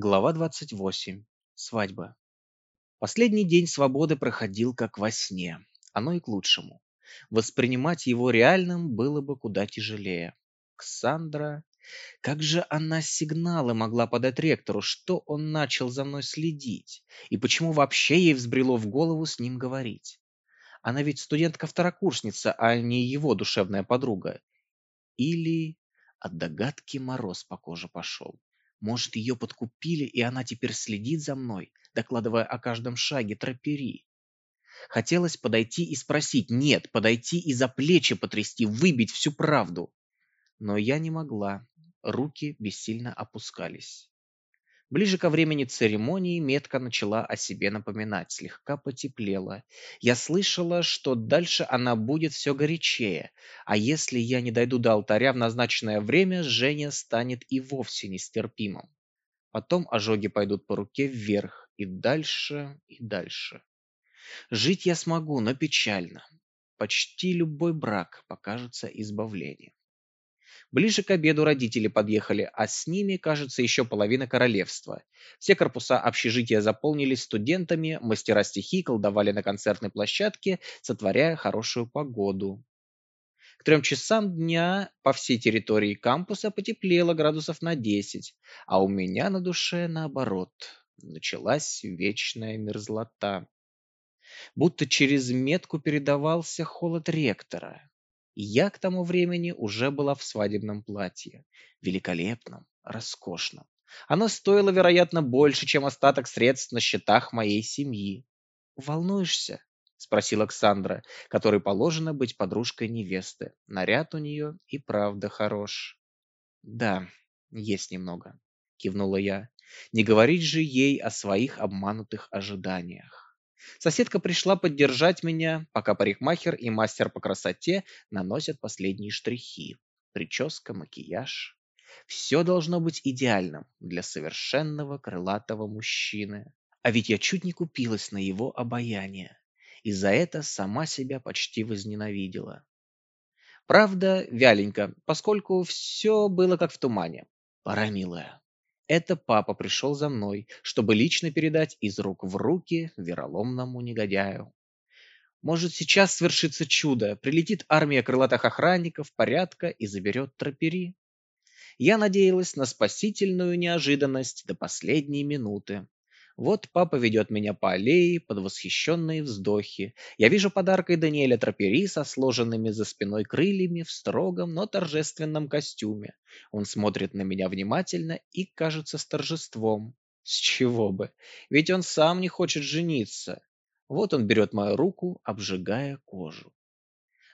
Глава 28. Свадьба. Последний день свободы проходил как во сне. Оно и к лучшему. Воспринимать его реальным было бы куда тяжелее. Ксандра... Как же она сигналы могла подать ректору, что он начал за мной следить? И почему вообще ей взбрело в голову с ним говорить? Она ведь студентка-второкурсница, а не его душевная подруга. Или от догадки мороз по коже пошел. Может, ее подкупили, и она теперь следит за мной, докладывая о каждом шаге тропери. Хотелось подойти и спросить, нет, подойти и за плечи потрясти, выбить всю правду. Но я не могла, руки бессильно опускались. Ближе ко времени церемонии метка начала о себе напоминать, слегка потеплела. Я слышала, что дальше она будет все горячее, а если я не дойду до алтаря в назначенное время, Женя станет и вовсе нестерпимым. Потом ожоги пойдут по руке вверх, и дальше, и дальше. Жить я смогу, но печально. Почти любой брак покажется избавлением. Ближе к обеду родители подъехали, а с ними, кажется, еще половина королевства. Все корпуса общежития заполнились студентами, мастера стихи колдовали на концертной площадке, сотворяя хорошую погоду. К трем часам дня по всей территории кампуса потеплело градусов на 10, а у меня на душе наоборот. Началась вечная мерзлота. Будто через метку передавался холод ректора. Я к тому времени уже была в свадебном платье. Великолепном, роскошном. Оно стоило, вероятно, больше, чем остаток средств на счетах моей семьи. «Волнуешься?» — спросила Александра, которой положено быть подружкой невесты. Наряд у нее и правда хорош. «Да, есть немного», — кивнула я. «Не говорить же ей о своих обманутых ожиданиях». Соседка пришла поддержать меня, пока парикмахер и мастер по красоте наносят последние штрихи. Прическа, макияж. Все должно быть идеальным для совершенного крылатого мужчины. А ведь я чуть не купилась на его обаяние. И за это сама себя почти возненавидела. Правда, вяленько, поскольку все было как в тумане. Пора, милая. Это папа пришел за мной, чтобы лично передать из рук в руки вероломному негодяю. Может, сейчас свершится чудо, прилетит армия крылатых охранников, порядка и заберет тропери. Я надеялась на спасительную неожиданность до последней минуты. Вот папа ведет меня по аллее под восхищенные вздохи. Я вижу подаркой Даниэля Трапери со сложенными за спиной крыльями в строгом, но торжественном костюме. Он смотрит на меня внимательно и, кажется, с торжеством. С чего бы? Ведь он сам не хочет жениться. Вот он берет мою руку, обжигая кожу.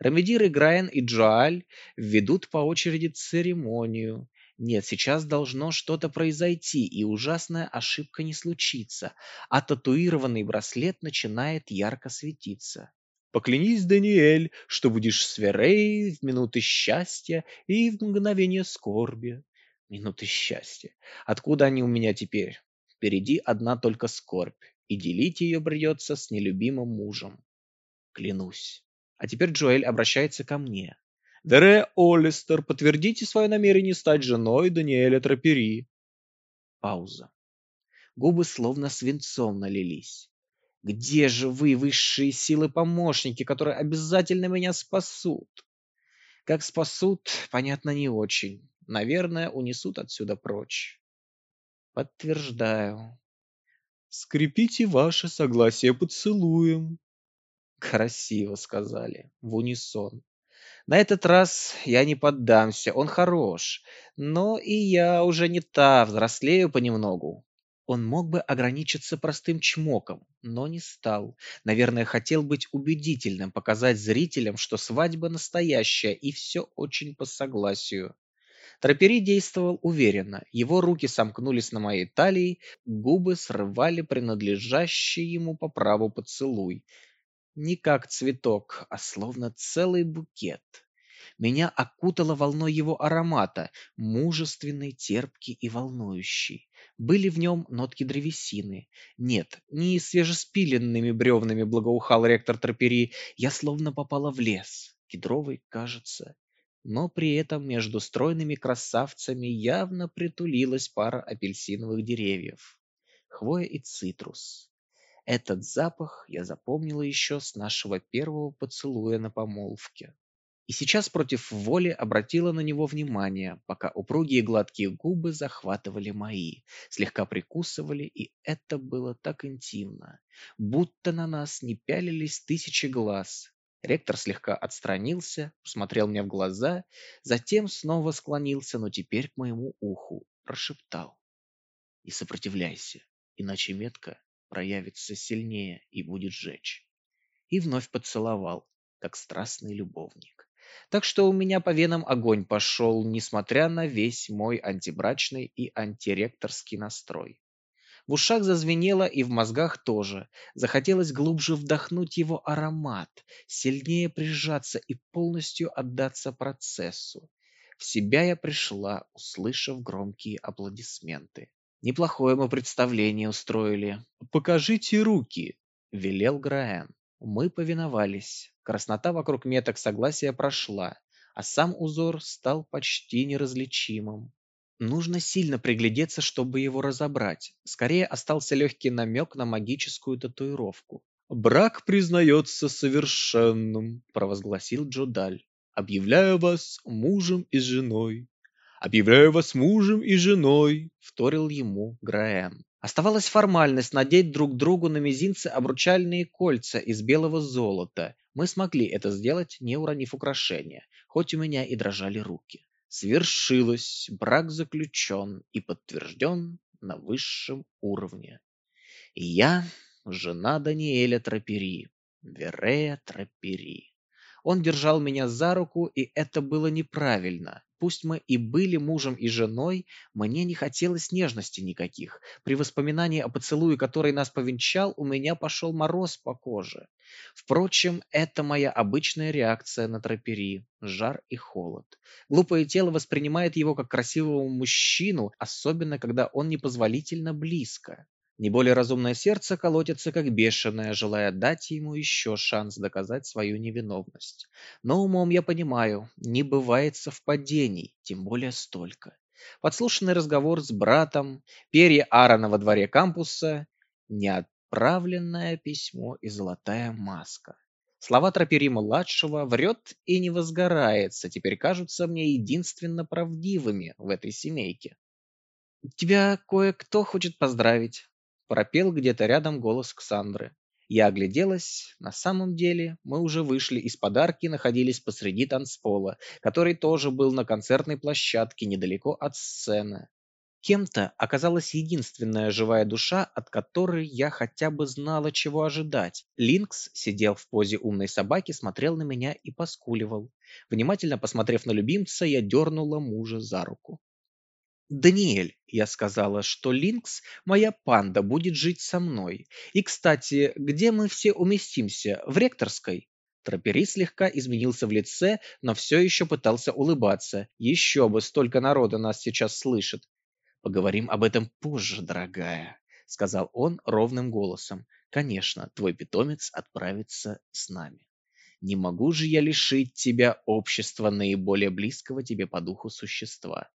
Рамедир и Грайан и Джоаль ведут по очереди церемонию. Нет, сейчас должно что-то произойти, и ужасная ошибка не случится, а татуированный браслет начинает ярко светиться. Поклянись, Даниэль, что будешь с Верей в минуты счастья и в мгновение скорби. Минуты счастья. Откуда они у меня теперь? Впереди одна только скорбь, и делить ее придется с нелюбимым мужем. Клянусь. А теперь Джоэль обращается ко мне. Дере Оллистер, подтвердите свое намерение стать женой Даниэля Трапери. Пауза. Губы словно свинцом налились. Где же вы, высшие силы-помощники, которые обязательно меня спасут? Как спасут, понятно, не очень. Наверное, унесут отсюда прочь. Подтверждаю. Скрепите ваше согласие поцелуем. Красиво сказали, в унисон. На этот раз я не поддамся, он хорош. Но и я уже не та, взрослею понемногу. Он мог бы ограничиться простым чмоком, но не стал. Наверное, хотел быть убедительным, показать зрителям, что свадьба настоящая и все очень по согласию. Трапери действовал уверенно. Его руки сомкнулись на моей талии, губы срывали принадлежащий ему по праву поцелуй не как цветок, а словно целый букет. Меня окутало волной его аромата, мужественный, терпкий и волнующий. Были в нем нотки древесины. Нет, не свежеспиленными бревнами благоухал ректор Трапери. Я словно попала в лес. Кедровый, кажется. но при этом между стройными красавцами явно притулилась пара апельсиновых деревьев. Хвоя и цитрус. Этот запах я запомнила еще с нашего первого поцелуя на помолвке. И сейчас против воли обратила на него внимание, пока упругие гладкие губы захватывали мои, слегка прикусывали, и это было так интимно, будто на нас не пялились тысячи глаз. Ректор слегка отстранился, посмотрел мне в глаза, затем снова склонился, но теперь к моему уху прошептал. «Не сопротивляйся, иначе метка проявится сильнее и будет жечь». И вновь поцеловал, как страстный любовник. Так что у меня по венам огонь пошел, несмотря на весь мой антибрачный и антиректорский настрой. В ушах зазвенело и в мозгах тоже. Захотелось глубже вдохнуть его аромат, сильнее прижаться и полностью отдаться процессу. В себя я пришла, услышав громкие аплодисменты. Неплохое мы представление устроили. «Покажите руки!» — велел Граэн. Мы повиновались. Краснота вокруг меток согласия прошла, а сам узор стал почти неразличимым. Нужно сильно приглядеться, чтобы его разобрать. Скорее остался легкий намек на магическую татуировку. «Брак признается совершенным», – провозгласил Джодаль. «Объявляю вас мужем и женой». «Объявляю вас мужем и женой», – вторил ему Граэм. Оставалась формальность надеть друг другу на мизинцы обручальные кольца из белого золота. Мы смогли это сделать, не уронив украшения, хоть у меня и дрожали руки. Свершилось, брак заключен и подтвержден на высшем уровне. И я жена Даниэля Трапери, Верея Трапери. Он держал меня за руку, и это было неправильно. Пусть мы и были мужем и женой, мне не хотелось нежности никаких. При воспоминании о поцелуе, который нас повенчал, у меня пошел мороз по коже. Впрочем, это моя обычная реакция на тропери – жар и холод. Глупое тело воспринимает его как красивого мужчину, особенно когда он непозволительно близко. Не более разумное сердце колотится как бешеное, желая дать ему еще шанс доказать свою невиновность. Но умом я понимаю, не бывает совпадений, тем более столько. Подслушанный разговор с братом, перья Аарона во дворе кампуса, неотправленное письмо и золотая маска. Слова Тропери-младшего «врет и не возгорается» теперь кажутся мне единственно правдивыми в этой семейке. «Тебя кое-кто хочет поздравить», пропел где-то рядом голос Ксандры. Я огляделась. На самом деле, мы уже вышли из подарки и находились посреди танцпола, который тоже был на концертной площадке недалеко от сцены. Кем-то оказалась единственная живая душа, от которой я хотя бы знала, чего ожидать. Линкс сидел в позе умной собаки, смотрел на меня и поскуливал. Внимательно посмотрев на любимца, я дернула мужа за руку. «Даниэль, я сказала, что Линкс, моя панда, будет жить со мной. И, кстати, где мы все уместимся? В ректорской?» Трапери слегка изменился в лице, но все еще пытался улыбаться. Еще бы, столько народа нас сейчас слышит. «Поговорим об этом позже, дорогая», — сказал он ровным голосом. «Конечно, твой питомец отправится с нами. Не могу же я лишить тебя общества наиболее близкого тебе по духу существа.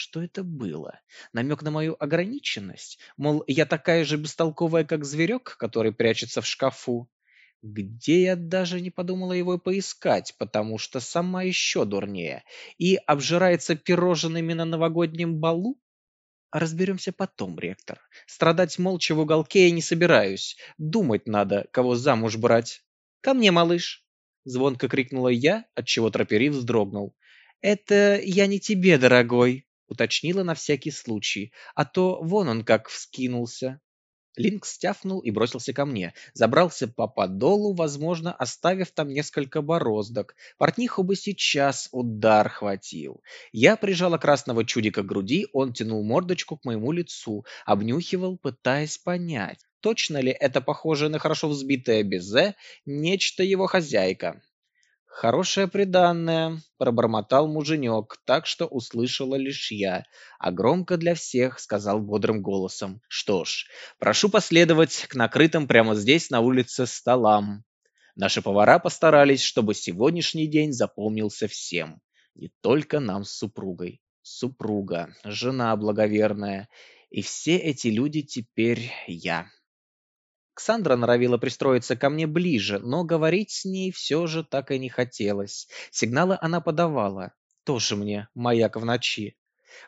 Что это было? Намек на мою ограниченность? Мол, я такая же бестолковая, как зверек, который прячется в шкафу? Где я даже не подумала его поискать, потому что сама еще дурнее. И обжирается пирожными на новогоднем балу? Разберемся потом, ректор. Страдать молча в уголке я не собираюсь. Думать надо, кого замуж брать. Ко мне, малыш! Звонко крикнула я, отчего тропери вздрогнул. «Это я не тебе, дорогой!» Уточнила на всякий случай, а то вон он как вскинулся. Линк стяфнул и бросился ко мне. Забрался по подолу, возможно, оставив там несколько бороздок. Портниху бы сейчас удар хватил. Я прижала красного чудика к груди, он тянул мордочку к моему лицу, обнюхивал, пытаясь понять, точно ли это похоже на хорошо взбитое безе, нечто его хозяйка. «Хорошее приданное», — пробормотал муженек, так что услышала лишь я, а громко для всех сказал бодрым голосом. «Что ж, прошу последовать к накрытым прямо здесь, на улице, столам». Наши повара постарались, чтобы сегодняшний день запомнился всем. Не только нам с супругой. Супруга, жена благоверная. И все эти люди теперь я. Ксандра норовила пристроиться ко мне ближе, но говорить с ней все же так и не хотелось. Сигналы она подавала. Тоже мне маяк в ночи.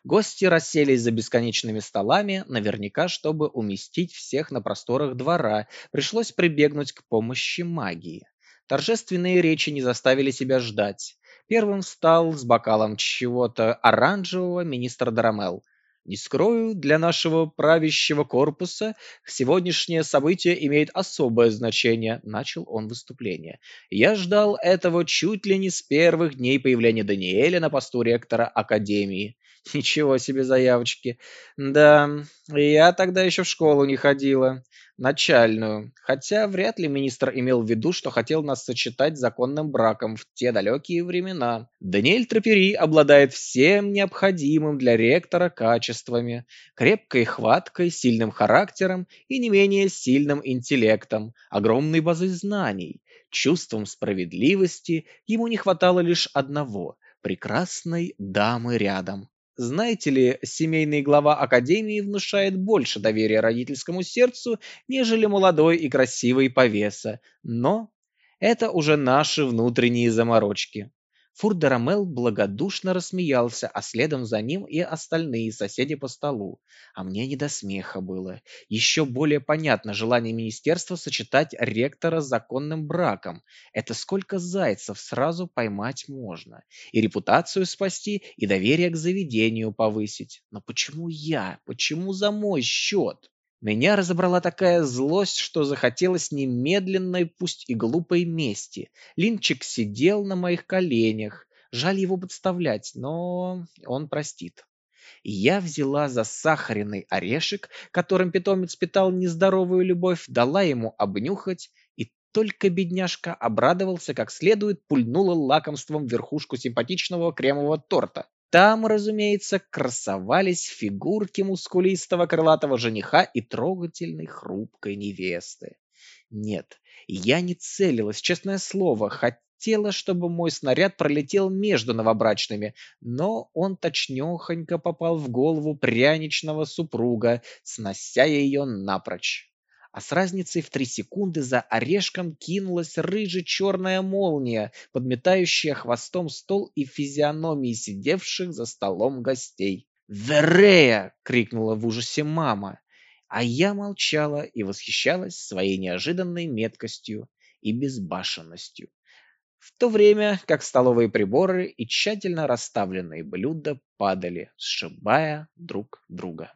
Гости расселись за бесконечными столами, наверняка, чтобы уместить всех на просторах двора, пришлось прибегнуть к помощи магии. Торжественные речи не заставили себя ждать. Первым встал с бокалом чего-то оранжевого министр Дарамел. Не скрою, для нашего правящего корпуса сегодняшнее событие имеет особое значение, начал он выступление. Я ждал этого чуть ли не с первых дней появления Даниэля на посту ректора Академии. Ничего себе заявочки. Да, я тогда еще в школу не ходила. Начальную. Хотя вряд ли министр имел в виду, что хотел нас сочетать законным браком в те далекие времена. Даниэль Трапери обладает всем необходимым для ректора качествами. Крепкой хваткой, сильным характером и не менее сильным интеллектом, огромной базой знаний, чувством справедливости. Ему не хватало лишь одного – прекрасной дамы рядом. Знаете ли, семейный глава академии внушает больше доверия родительскому сердцу, нежели молодой и красивый повеса. Но это уже наши внутренние заморочки. Фурдарамел благодушно рассмеялся, а следом за ним и остальные соседи по столу. А мне не до смеха было. Еще более понятно желание министерства сочетать ректора с законным браком. Это сколько зайцев сразу поймать можно. И репутацию спасти, и доверие к заведению повысить. Но почему я? Почему за мой счет? Меня разобрала такая злость, что захотелось немедленной, пусть и глупой мести. Линчик сидел на моих коленях. Жаль его подставлять, но он простит. Я взяла за сахарный орешек, которым питомец питал нездоровую любовь, дала ему обнюхать, и только бедняжка обрадовался как следует, пульнула лакомством верхушку симпатичного кремового торта. Там, разумеется, красовались фигурки мускулистого крылатого жениха и трогательной хрупкой невесты. Нет, я не целилась, честное слово, хотела, чтобы мой снаряд пролетел между новобрачными, но он точнёхонько попал в голову пряничного супруга, снося ее напрочь а с разницей в три секунды за орешком кинулась рыже-черная молния, подметающая хвостом стол и физиономии сидевших за столом гостей. «Верея!» — крикнула в ужасе мама, а я молчала и восхищалась своей неожиданной меткостью и безбашенностью. В то время как столовые приборы и тщательно расставленные блюда падали, сшибая друг друга.